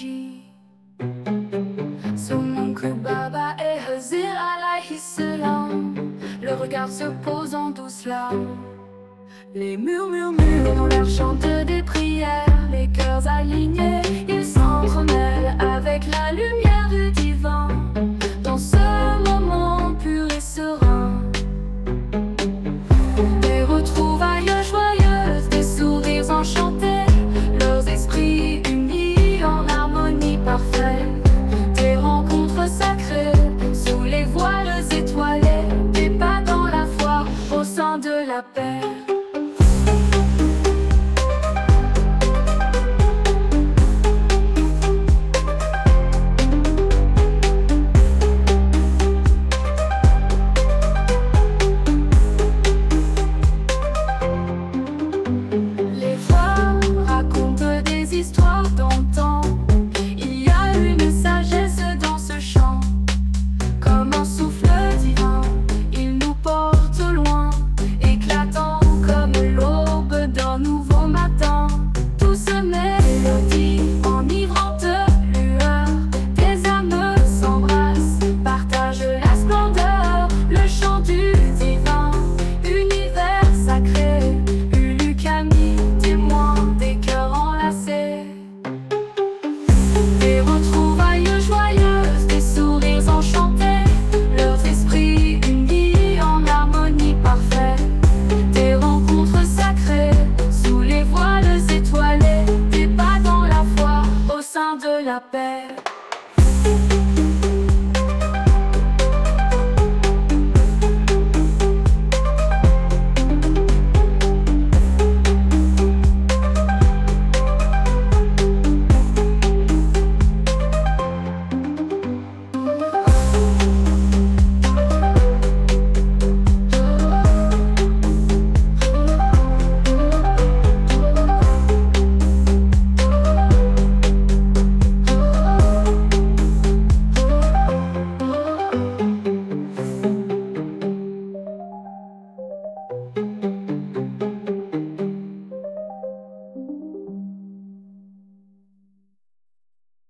enerji Saumon cru Baba et Hazir alayhi salam. Le regard se pose en douce larmes. Les murmures murmurent dans l'air chantent des prières. Les cœurs alignés memory la paix.